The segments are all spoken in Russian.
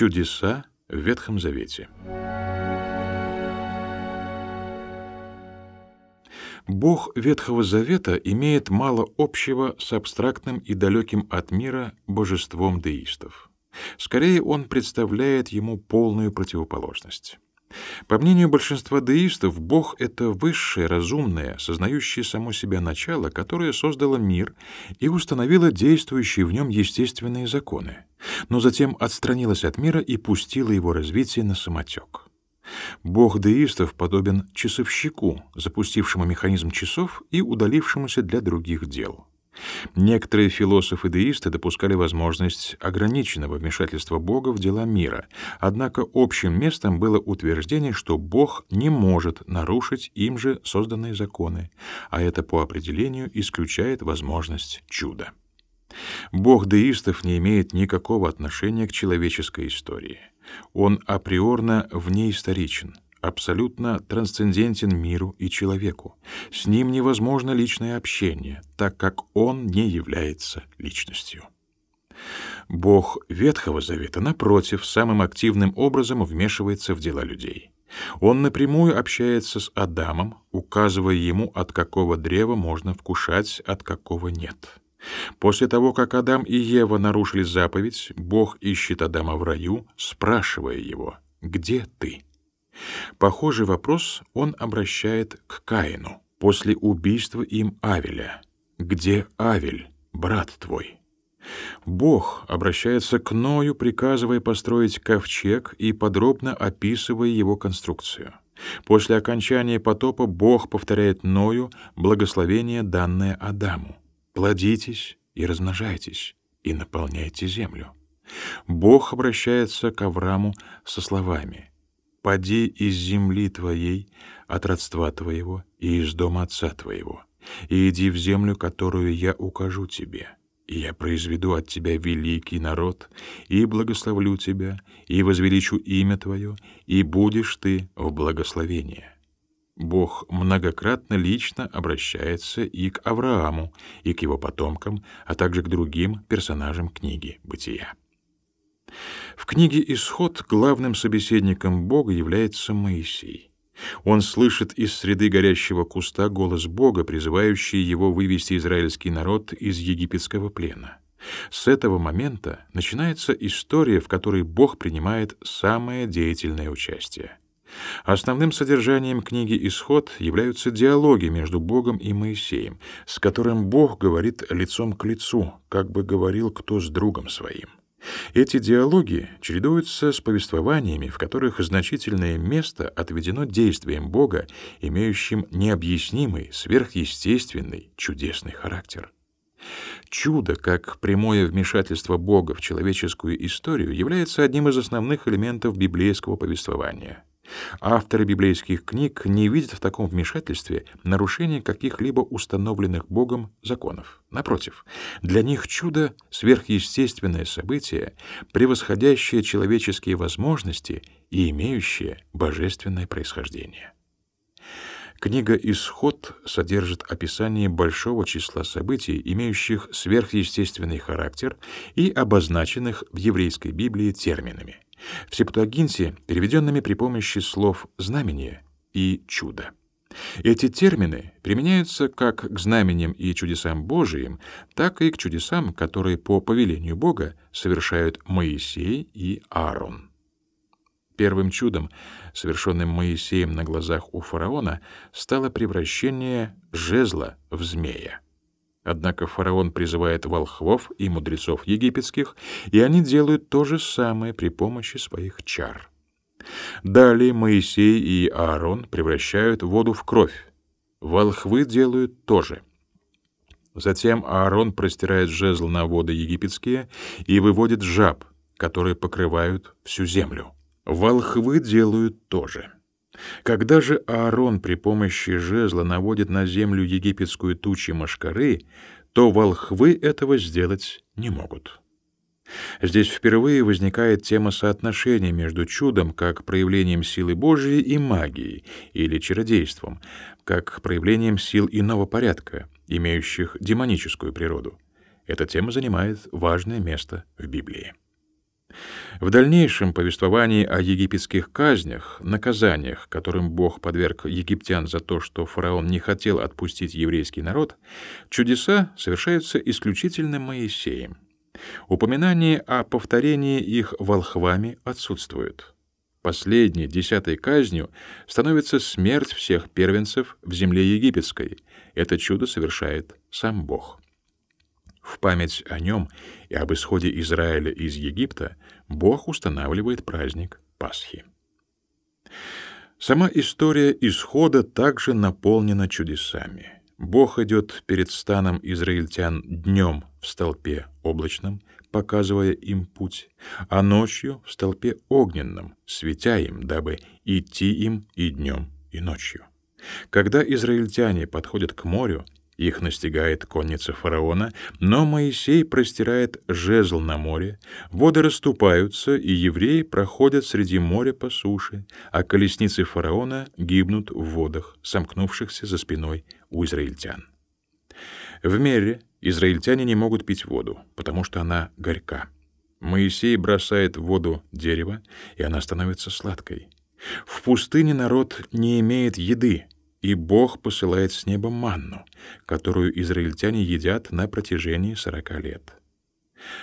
Чудеса в Ветхом Завете. Бог Ветхого Завета имеет мало общего с абстрактным и далеким от мира божеством деистов. Скорее, он представляет ему полную противоположность. По мнению большинства деистов, Бог — это высшее, разумное, сознающее само себя начало, которое создало мир и установило действующие в нем естественные законы, но затем отстранилось от мира и пустило его развитие на самотек. Бог деистов подобен часовщику, запустившему механизм часов и удалившемуся для других дел. Некоторые философы-деисты допускали возможность ограниченного вмешательства Бога в дела мира, однако общим местом было утверждение, что Бог не может нарушить им же созданные законы, а это по определению исключает возможность чуда. Бог деистов не имеет никакого отношения к человеческой истории. Он априорно внеисторичен, абсолютно трансцендентен миру и человеку. С ним невозможно личное общение, так как он не является личностью. Бог Ветхого Завета, напротив, самым активным образом вмешивается в дела людей. Он напрямую общается с Адамом, указывая ему, от какого древа можно вкушать, от какого нет. После того, как Адам и Ева нарушили заповедь, Бог ищет Адама в раю, спрашивая его «Где ты?». Похожий вопрос он обращает к Каину после убийства им Авеля. «Где Авель, брат твой?» Бог обращается к Ною, приказывая построить ковчег и подробно описывая его конструкцию. После окончания потопа Бог повторяет Ною благословение, данное Адаму. «Плодитесь и размножайтесь, и наполняйте землю». Бог обращается к Аврааму со словами поди из земли твоей, от родства твоего и из дома отца твоего, и иди в землю, которую я укажу тебе. И я произведу от тебя великий народ, и благословлю тебя, и возвеличу имя твое, и будешь ты в благословении. Бог многократно лично обращается и к Аврааму, и к его потомкам, а также к другим персонажам книги «Бытия». В книге «Исход» главным собеседником Бога является Моисей. Он слышит из среды горящего куста голос Бога, призывающий его вывести израильский народ из египетского плена. С этого момента начинается история, в которой Бог принимает самое деятельное участие. Основным содержанием книги «Исход» являются диалоги между Богом и Моисеем, с которым Бог говорит лицом к лицу, как бы говорил кто с другом своим. Эти диалоги чередуются с повествованиями, в которых значительное место отведено действиям Бога, имеющим необъяснимый, сверхъестественный, чудесный характер. Чудо, как прямое вмешательство Бога в человеческую историю, является одним из основных элементов библейского повествования — Авторы библейских книг не видят в таком вмешательстве нарушения каких-либо установленных Богом законов. Напротив, для них чудо — сверхъестественное событие, превосходящее человеческие возможности и имеющее божественное происхождение. Книга «Исход» содержит описание большого числа событий, имеющих сверхъестественный характер и обозначенных в еврейской Библии терминами — в Септуагинте переведенными при помощи слов «знамение» и «чудо». Эти термины применяются как к знамениям и чудесам Божиим, так и к чудесам, которые по повелению Бога совершают Моисей и Аарон. Первым чудом, совершенным Моисеем на глазах у фараона, стало превращение жезла в змея. Однако фараон призывает волхвов и мудрецов египетских, и они делают то же самое при помощи своих чар. Далее Моисей и Аарон превращают воду в кровь. Волхвы делают то же. Затем Аарон простирает жезл на воды египетские и выводит жаб, которые покрывают всю землю. Волхвы делают то же. Когда же Аарон при помощи жезла наводит на землю египетскую тучи машкары, то волхвы этого сделать не могут. Здесь впервые возникает тема соотношения между чудом как проявлением силы Божией и магией, или чародейством, как проявлением сил иного порядка, имеющих демоническую природу. Эта тема занимает важное место в Библии. В дальнейшем повествовании о египетских казнях, наказаниях, которым Бог подверг египтян за то, что фараон не хотел отпустить еврейский народ, чудеса совершаются исключительно Моисеем. Упоминание о повторении их волхвами отсутствует. Последней, десятой казнью становится смерть всех первенцев в земле египетской. Это чудо совершает сам Бог. В память о нем и об исходе Израиля из Египта Бог устанавливает праздник Пасхи. Сама история исхода также наполнена чудесами. Бог идет перед станом израильтян днем в столпе облачном, показывая им путь, а ночью в столпе огненном, светя им, дабы идти им и днем, и ночью. Когда израильтяне подходят к морю, их настигает конница фараона, но Моисей простирает жезл на море, воды расступаются, и евреи проходят среди моря по суше, а колесницы фараона гибнут в водах, сомкнувшихся за спиной у израильтян. В Мере израильтяне не могут пить воду, потому что она горька. Моисей бросает в воду дерево, и она становится сладкой. В пустыне народ не имеет еды, и Бог посылает с неба манну, которую израильтяне едят на протяжении сорока лет.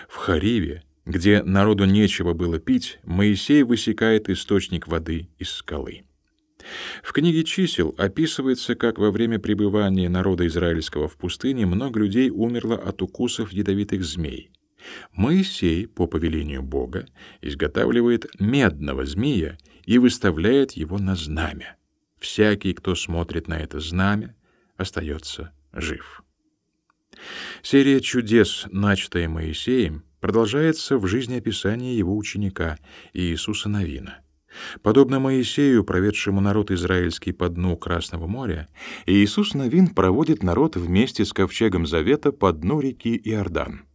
В Хариве, где народу нечего было пить, Моисей высекает источник воды из скалы. В книге чисел описывается, как во время пребывания народа израильского в пустыне много людей умерло от укусов ядовитых змей. Моисей, по повелению Бога, изготавливает медного змея и выставляет его на знамя. Всякий, кто смотрит на это знамя, остается жив. Серия чудес, начатая Моисеем, продолжается в жизнеописании его ученика Иисуса Навина. Подобно Моисею, проведшему народ израильский по дну Красного моря, Иисус Навин проводит народ вместе с ковчегом Завета по дну реки Иордан.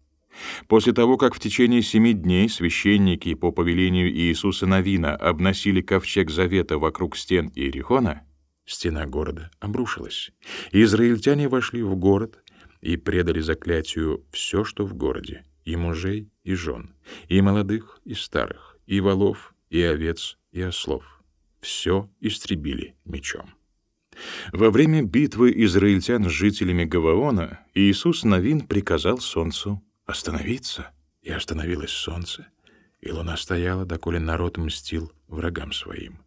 После того, как в течение семи дней священники по повелению Иисуса Навина обносили ковчег завета вокруг стен Иерихона, стена города обрушилась. Израильтяне вошли в город и предали заклятию все, что в городе, и мужей, и жен, и молодых, и старых, и волов, и овец, и ослов. Все истребили мечом. Во время битвы израильтян с жителями Гаваона Иисус Навин приказал солнцу остановиться, и остановилось солнце, и луна стояла, доколе народ мстил врагам своим.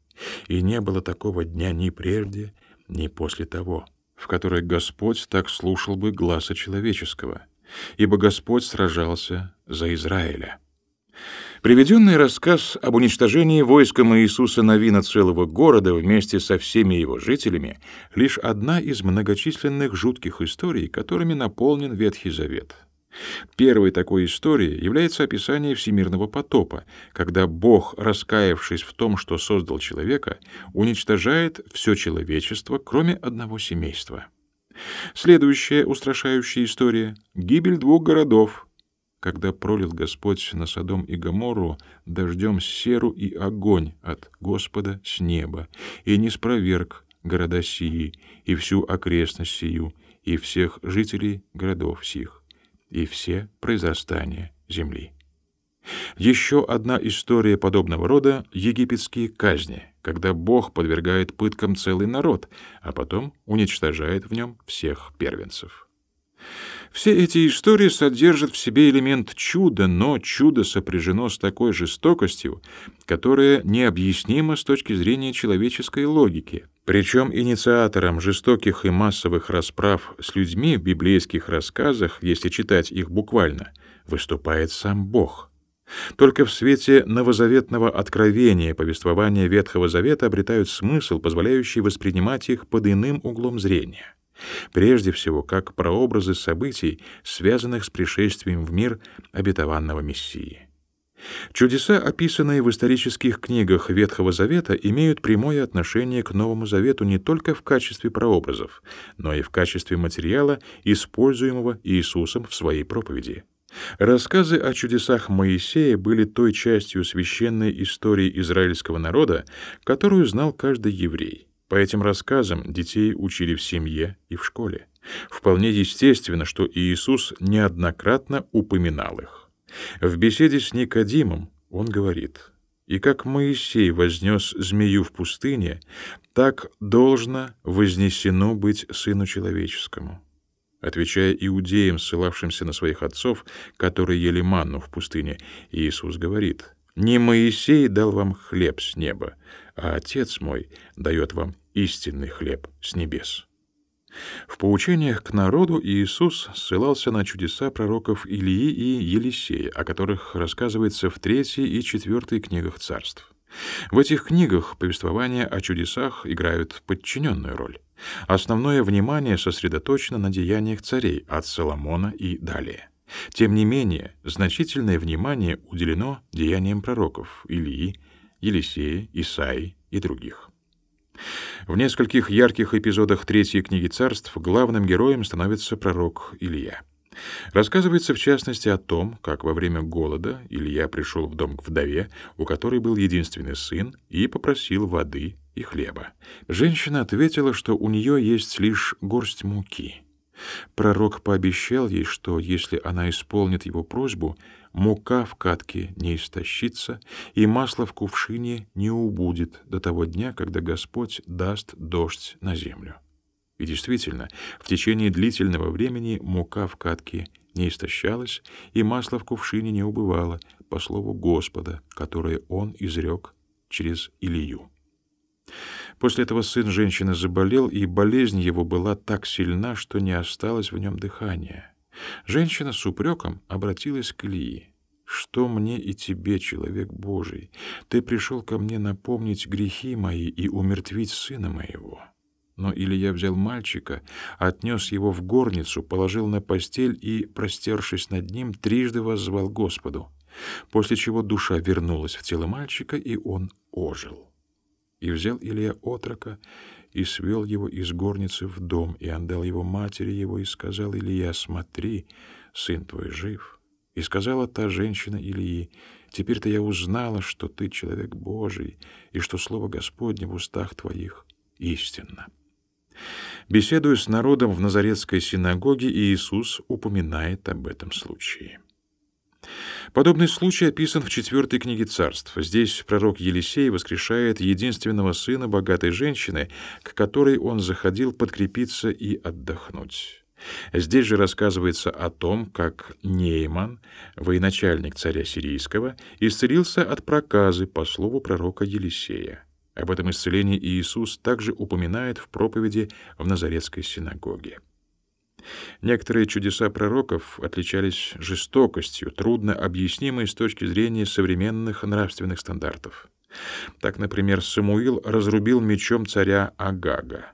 И не было такого дня ни прежде, ни после того, в который Господь так слушал бы гласа человеческого, ибо Господь сражался за Израиля. Приведенный рассказ об уничтожении войском Иисуса Навина целого города вместе со всеми его жителями — лишь одна из многочисленных жутких историй, которыми наполнен Ветхий Завет. Первой такой историей является описание всемирного потопа, когда Бог, раскаявшись в том, что создал человека, уничтожает все человечество, кроме одного семейства. Следующая устрашающая история — гибель двух городов, когда пролил Господь на Содом и Гоморру дождем серу и огонь от Господа с неба, и не спроверг города сии, и всю окрестность сию, и всех жителей городов сих и все произрастания земли. Еще одна история подобного рода — египетские казни, когда Бог подвергает пыткам целый народ, а потом уничтожает в нем всех первенцев. Все эти истории содержат в себе элемент чуда, но чудо сопряжено с такой жестокостью, которая необъяснима с точки зрения человеческой логики. Причем инициатором жестоких и массовых расправ с людьми в библейских рассказах, если читать их буквально, выступает сам Бог. Только в свете новозаветного откровения повествования Ветхого Завета обретают смысл, позволяющий воспринимать их под иным углом зрения. Прежде всего, как прообразы событий, связанных с пришествием в мир обетованного Мессии. Чудеса, описанные в исторических книгах Ветхого Завета, имеют прямое отношение к Новому Завету не только в качестве прообразов, но и в качестве материала, используемого Иисусом в своей проповеди. Рассказы о чудесах Моисея были той частью священной истории израильского народа, которую знал каждый еврей. По этим рассказам детей учили в семье и в школе. Вполне естественно, что Иисус неоднократно упоминал их. В беседе с Никодимом он говорит, «И как Моисей вознес змею в пустыне, так должно вознесено быть Сыну Человеческому». Отвечая иудеям, ссылавшимся на своих отцов, которые ели манну в пустыне, Иисус говорит, «Не Моисей дал вам хлеб с неба, а Отец мой дает вам истинный хлеб с небес». В поучениях к народу Иисус ссылался на чудеса пророков Илии и Елисея, о которых рассказывается в третьей и четвертой книгах царств. В этих книгах повествования о чудесах играют подчиненную роль. Основное внимание сосредоточено на деяниях царей от Соломона и далее. Тем не менее, значительное внимание уделено деяниям пророков Илии, Елисея, Исаии и других. В нескольких ярких эпизодах Третьей книги царств главным героем становится пророк Илья. Рассказывается в частности о том, как во время голода Илья пришел в дом к вдове, у которой был единственный сын, и попросил воды и хлеба. Женщина ответила, что у нее есть лишь горсть муки. Пророк пообещал ей, что если она исполнит его просьбу, мука в катке не истощится, и масло в кувшине не убудет до того дня, когда Господь даст дождь на землю. И действительно, в течение длительного времени мука в катке не истощалась, и масло в кувшине не убывало, по слову Господа, которое он изрек через Илию. После этого сын женщины заболел, и болезнь его была так сильна, что не осталось в нем дыхания. Женщина с упреком обратилась к Илии. «Что мне и тебе, человек Божий? Ты пришел ко мне напомнить грехи мои и умертвить сына моего». Но Илья взял мальчика, отнес его в горницу, положил на постель и, простершись над ним, трижды воззвал Господу, после чего душа вернулась в тело мальчика, и он ожил. И взял Илья отрока и свел его из горницы в дом, и отдал его матери его, и сказал Илья, смотри, сын твой жив. И сказала та женщина Ильи, теперь-то я узнала, что ты человек Божий, и что слово Господне в устах твоих истинно. Беседуя с народом в Назаретской синагоге, Иисус упоминает об этом случае. Подобный случай описан в четвертой книге царств. Здесь пророк Елисей воскрешает единственного сына богатой женщины, к которой он заходил подкрепиться и отдохнуть. Здесь же рассказывается о том, как Нейман, военачальник царя сирийского, исцелился от проказы по слову пророка Елисея. Об этом исцелении Иисус также упоминает в проповеди в Назаретской синагоге. Некоторые чудеса пророков отличались жестокостью, трудно объяснимой с точки зрения современных нравственных стандартов. Так, например, Самуил разрубил мечом царя Агага.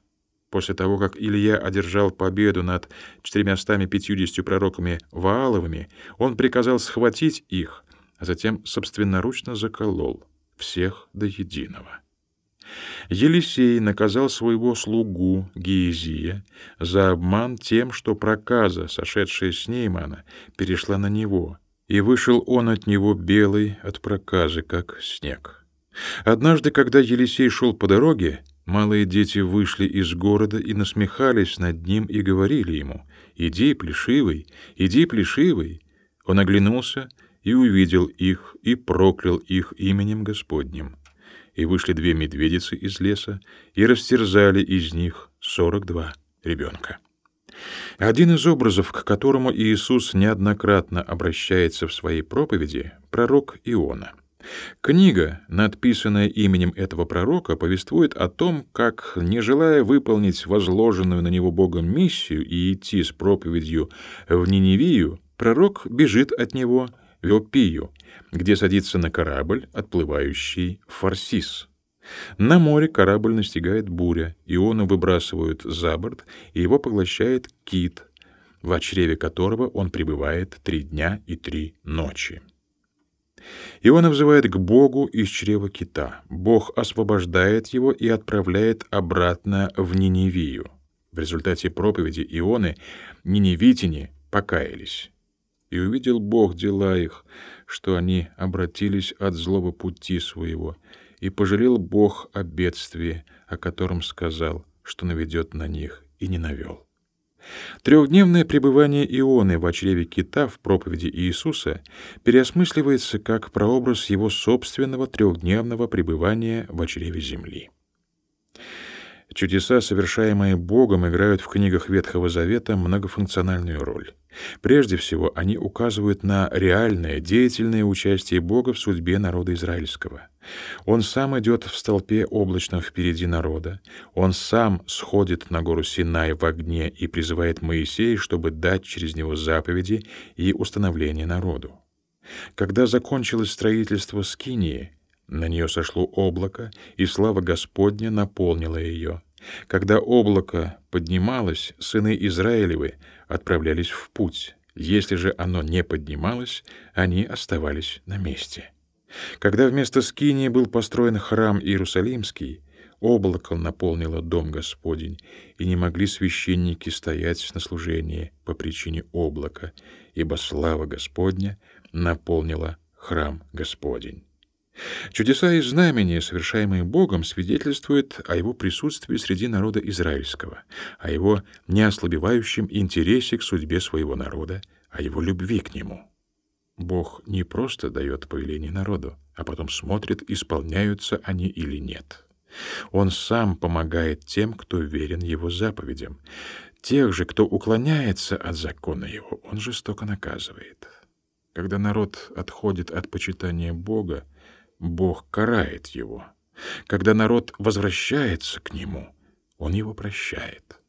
После того, как Илья одержал победу над 450 пророками Вааловыми, он приказал схватить их, а затем собственноручно заколол всех до единого. Елисей наказал своего слугу Гиезия за обман тем, что проказа, сошедшая с Неймана, перешла на него, и вышел он от него белый от проказы, как снег. Однажды, когда Елисей шел по дороге, малые дети вышли из города и насмехались над ним и говорили ему, «Иди, плешивый, иди, плешивый». Он оглянулся и увидел их и проклял их именем Господним и вышли две медведицы из леса и растерзали из них сорок два ребенка. Один из образов, к которому Иисус неоднократно обращается в своей проповеди, пророк Иона. Книга, надписанная именем этого пророка, повествует о том, как, не желая выполнить возложенную на него Богом миссию и идти с проповедью в Ниневию, пророк бежит от него в Иопию, где садится на корабль, отплывающий в Фарсис. На море корабль настигает буря, Иону выбрасывают за борт, и его поглощает кит, в чреве которого он пребывает три дня и три ночи. Иона взывает к Богу из чрева кита. Бог освобождает его и отправляет обратно в Ниневию. В результате проповеди Ионы ниневитяне покаялись. И увидел Бог дела их, что они обратились от злого пути своего, и пожалел Бог о бедствии, о котором сказал, что наведет на них, и не навел. Трехдневное пребывание Ионы в чреве кита в проповеди Иисуса переосмысливается как прообраз его собственного трехдневного пребывания в чреве земли. Чудеса, совершаемые Богом, играют в книгах Ветхого Завета многофункциональную роль. Прежде всего, они указывают на реальное, деятельное участие Бога в судьбе народа израильского. Он сам идет в столпе облачном впереди народа. Он сам сходит на гору Синай в огне и призывает Моисея, чтобы дать через него заповеди и установление народу. Когда закончилось строительство Скинии, на нее сошло облако, и слава Господня наполнила ее. Когда облако поднималось, сыны Израилевы отправлялись в путь. Если же оно не поднималось, они оставались на месте. Когда вместо Скинии был построен храм Иерусалимский, облако наполнило дом Господень, и не могли священники стоять на служении по причине облака, ибо слава Господня наполнила храм Господень. Чудеса и знамения, совершаемые Богом, свидетельствуют о его присутствии среди народа израильского, о его неослабевающем интересе к судьбе своего народа, о его любви к нему. Бог не просто дает повеление народу, а потом смотрит, исполняются они или нет. Он сам помогает тем, кто верен его заповедям. Тех же, кто уклоняется от закона его, он жестоко наказывает. Когда народ отходит от почитания Бога, Бог карает его. Когда народ возвращается к нему, он его прощает.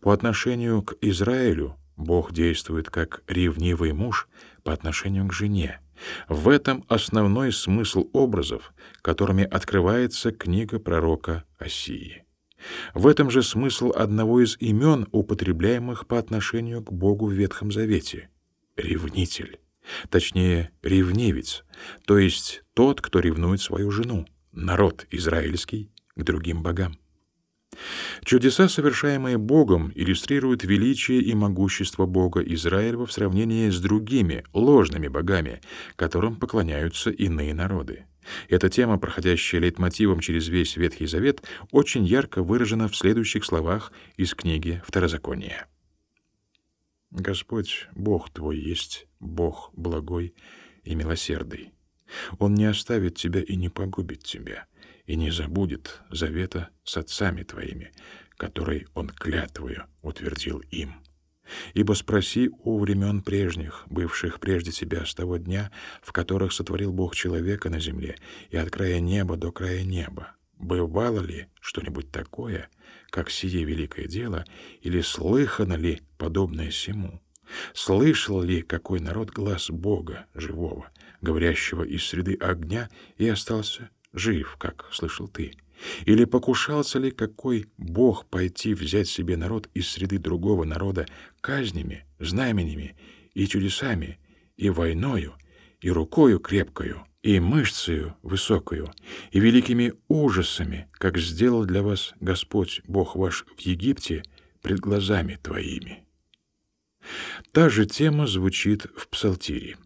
По отношению к Израилю Бог действует как ревнивый муж по отношению к жене. В этом основной смысл образов, которыми открывается книга пророка Осии. В этом же смысл одного из имен, употребляемых по отношению к Богу в Ветхом Завете — ревнитель. Точнее, ревнивец, то есть тот, кто ревнует свою жену, народ израильский, к другим богам. Чудеса, совершаемые Богом, иллюстрируют величие и могущество Бога Израилева в сравнении с другими ложными богами, которым поклоняются иные народы. Эта тема, проходящая лейтмотивом через весь Ветхий Завет, очень ярко выражена в следующих словах из книги Второзакония. Господь, Бог твой есть, Бог благой и милосердный. Он не оставит тебя и не погубит тебя, и не забудет завета с отцами твоими, который Он клятвою утвердил им. Ибо спроси у времен прежних, бывших прежде тебя с того дня, в которых сотворил Бог человека на земле, и от края неба до края неба, бывало ли что-нибудь такое, как сие великое дело, или слыхано ли подобное сему? Слышал ли какой народ глаз Бога живого, говорящего из среды огня, и остался жив, как слышал ты? Или покушался ли какой Бог пойти взять себе народ из среды другого народа казнями, знаменями и чудесами, и войною, и рукою крепкою, и мышцею высокую, и великими ужасами, как сделал для вас Господь Бог ваш в Египте пред глазами твоими. Та же тема звучит в Псалтире.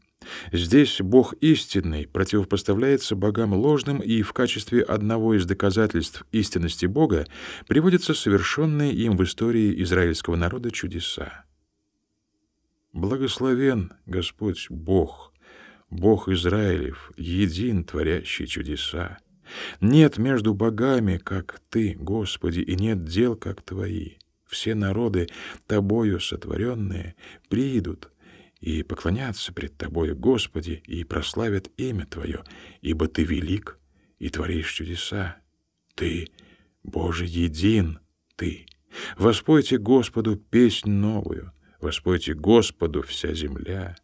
Здесь Бог истинный противопоставляется богам ложным, и в качестве одного из доказательств истинности Бога приводятся совершенные им в истории израильского народа чудеса. Благословен Господь Бог, Бог Израилев, един, творящий чудеса. Нет между богами, как Ты, Господи, и нет дел, как Твои. Все народы, Тобою сотворенные, придут и поклонятся пред Тобою, Господи, и прославят имя Твое, ибо Ты велик и творишь чудеса. Ты, Боже, един Ты. Воспойте Господу песнь новую, воспойте Господу вся земля.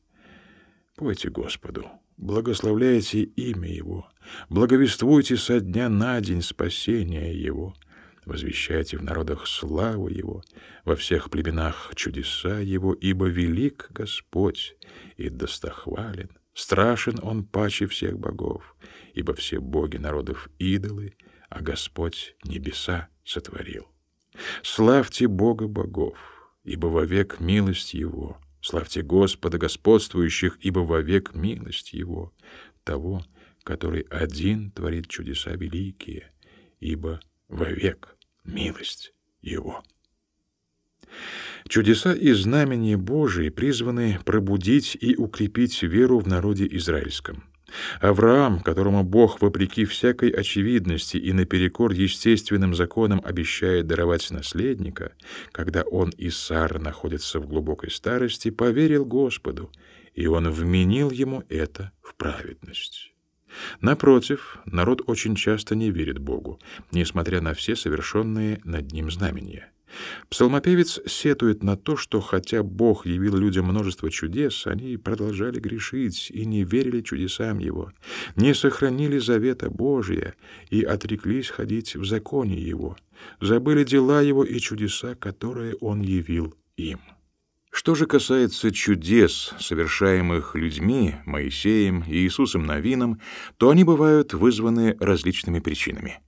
Пойте Господу, благословляйте имя Его, благовествуйте со дня на день спасения Его, возвещайте в народах славу Его, во всех племенах чудеса Его, ибо велик Господь и достохвален, страшен Он паче всех богов, ибо все боги народов идолы, а Господь небеса сотворил. Славьте Бога богов, ибо вовек милость Его — Славьте Господа, господствующих, ибо вовек милость Его, того, который один творит чудеса великие, ибо вовек милость Его. Чудеса и знамения Божии призваны пробудить и укрепить веру в народе израильском. Авраам, которому Бог, вопреки всякой очевидности и наперекор естественным законам обещает даровать наследника, когда он и Сара находятся в глубокой старости, поверил Господу, и он вменил ему это в праведность. Напротив, народ очень часто не верит Богу, несмотря на все совершенные над ним знамения. Псалмопевец сетует на то, что хотя Бог явил людям множество чудес, они продолжали грешить и не верили чудесам Его, не сохранили завета Божия и отреклись ходить в законе Его, забыли дела Его и чудеса, которые Он явил им. Что же касается чудес, совершаемых людьми, Моисеем и Иисусом Новином, то они бывают вызваны различными причинами.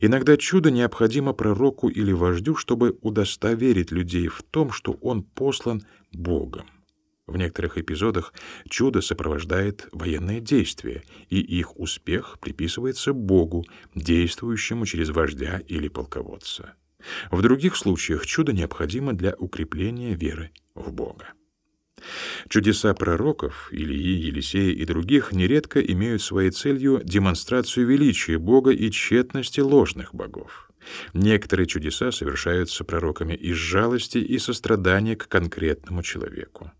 Иногда чудо необходимо пророку или вождю, чтобы удостоверить людей в том, что он послан Богом. В некоторых эпизодах чудо сопровождает военные действия, и их успех приписывается Богу, действующему через вождя или полководца. В других случаях чудо необходимо для укрепления веры в Бога. Чудеса пророков, Илии, Елисея и других, нередко имеют своей целью демонстрацию величия Бога и тщетности ложных богов. Некоторые чудеса совершаются пророками из жалости и сострадания к конкретному человеку.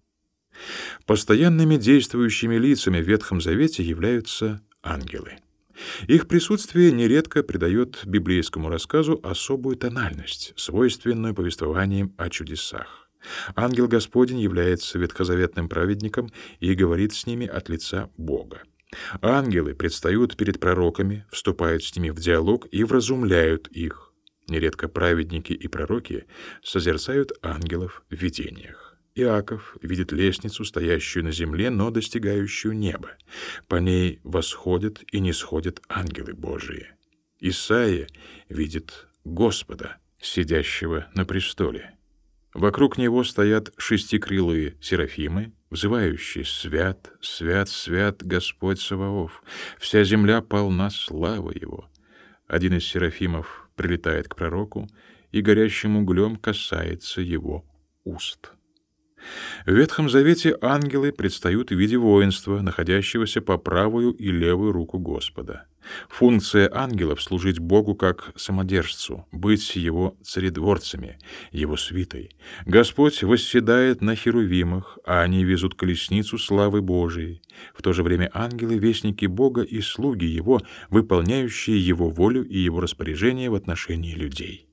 Постоянными действующими лицами в Ветхом Завете являются ангелы. Их присутствие нередко придает библейскому рассказу особую тональность, свойственную повествованиям о чудесах. Ангел Господень является ветхозаветным праведником и говорит с ними от лица Бога. Ангелы предстают перед пророками, вступают с ними в диалог и вразумляют их. Нередко праведники и пророки созерцают ангелов в видениях. Иаков видит лестницу, стоящую на земле, но достигающую неба. По ней восходят и не сходят ангелы Божии. Исаия видит Господа, сидящего на престоле. Вокруг него стоят шестикрылые серафимы, взывающие «Свят, свят, свят Господь Саваоф! Вся земля полна славы Его!» Один из серафимов прилетает к пророку и горящим углем касается его уст. В Ветхом Завете ангелы предстают в виде воинства, находящегося по правую и левую руку Господа. Функция ангелов — служить Богу как самодержцу, быть Его царедворцами, Его свитой. Господь восседает на херувимах, а они везут колесницу славы Божией. В то же время ангелы — вестники Бога и слуги Его, выполняющие Его волю и Его распоряжения в отношении людей.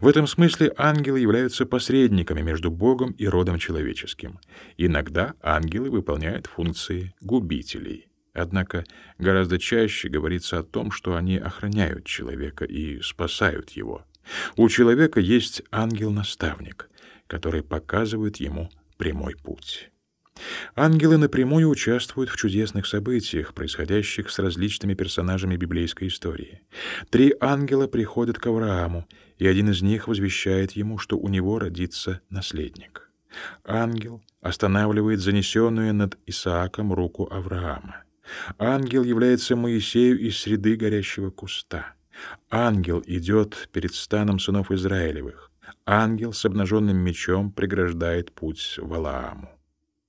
В этом смысле ангелы являются посредниками между Богом и родом человеческим. Иногда ангелы выполняют функции губителей. Однако гораздо чаще говорится о том, что они охраняют человека и спасают его. У человека есть ангел-наставник, который показывает ему прямой путь. Ангелы напрямую участвуют в чудесных событиях, происходящих с различными персонажами библейской истории. Три ангела приходят к Аврааму, и один из них возвещает ему, что у него родится наследник. Ангел останавливает занесенную над Исааком руку Авраама. Ангел является Моисею из среды горящего куста. Ангел идет перед станом сынов Израилевых. Ангел с обнаженным мечом преграждает путь Валааму.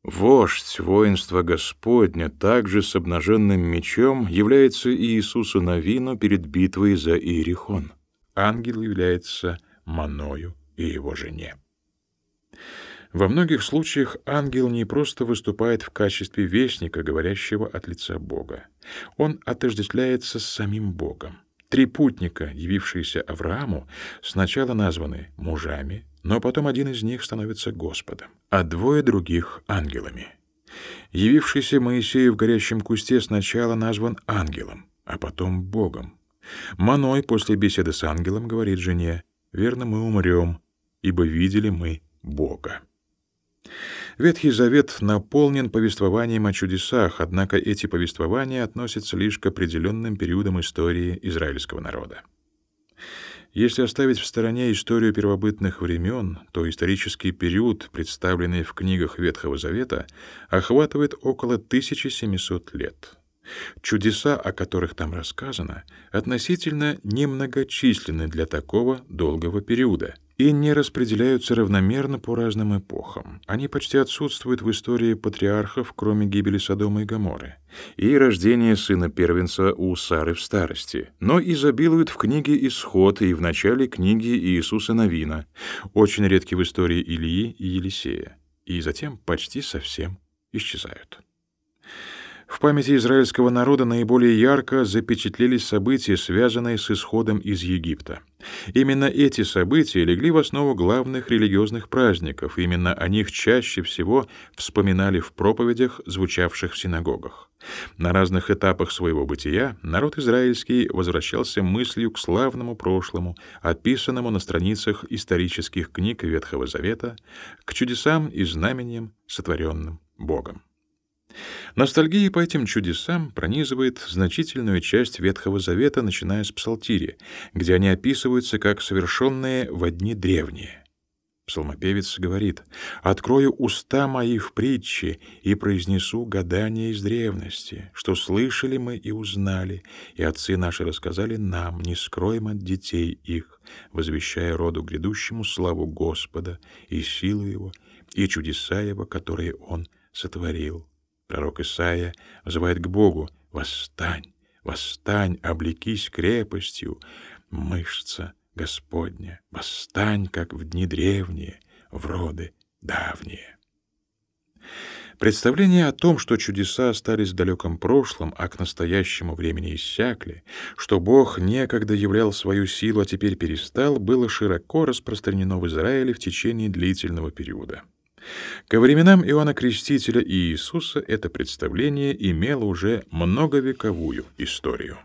Вождь воинства Господня также с обнаженным мечом является Иисусу Навину перед битвой за Иерихон. Ангел является Маною и его жене. Во многих случаях ангел не просто выступает в качестве вестника, говорящего от лица Бога. Он отождествляется с самим Богом. Три путника, явившиеся Аврааму, сначала названы мужами, но потом один из них становится Господом, а двое других — ангелами. Явившийся Моисею в горящем кусте сначала назван ангелом, а потом Богом. Маной после беседы с ангелом говорит жене, «Верно, мы умрем, ибо видели мы Бога». Ветхий Завет наполнен повествованием о чудесах, однако эти повествования относятся лишь к определенным периодам истории израильского народа. Если оставить в стороне историю первобытных времен, то исторический период, представленный в книгах Ветхого Завета, охватывает около 1700 лет. Чудеса, о которых там рассказано, относительно немногочисленны для такого долгого периода, и не распределяются равномерно по разным эпохам. Они почти отсутствуют в истории патриархов, кроме гибели Содома и Гоморры, и рождения сына первенца у Сары в старости, но изобилуют в книге «Исход» и в начале книги Иисуса Новина, очень редки в истории Илии и Елисея, и затем почти совсем исчезают. В памяти израильского народа наиболее ярко запечатлелись события, связанные с исходом из Египта. Именно эти события легли в основу главных религиозных праздников, именно о них чаще всего вспоминали в проповедях, звучавших в синагогах. На разных этапах своего бытия народ израильский возвращался мыслью к славному прошлому, описанному на страницах исторических книг Ветхого Завета, к чудесам и знамениям, сотворенным Богом. Ностальгия по этим чудесам пронизывает значительную часть Ветхого Завета, начиная с Псалтири, где они описываются как совершенные в дни древние. Псалмопевец говорит «Открою уста мои в притче и произнесу гадания из древности, что слышали мы и узнали, и отцы наши рассказали нам, не скроем от детей их, возвещая роду грядущему славу Господа и силу Его, и чудеса Его, которые Он сотворил». Пророк Исаия взывает к Богу «Восстань, восстань, облекись крепостью, мышца Господня, восстань, как в дни древние, в роды давние». Представление о том, что чудеса остались в далеком прошлом, а к настоящему времени иссякли, что Бог некогда являл свою силу, а теперь перестал, было широко распространено в Израиле в течение длительного периода. Ко временам Иоанна Крестителя и Иисуса это представление имело уже многовековую историю.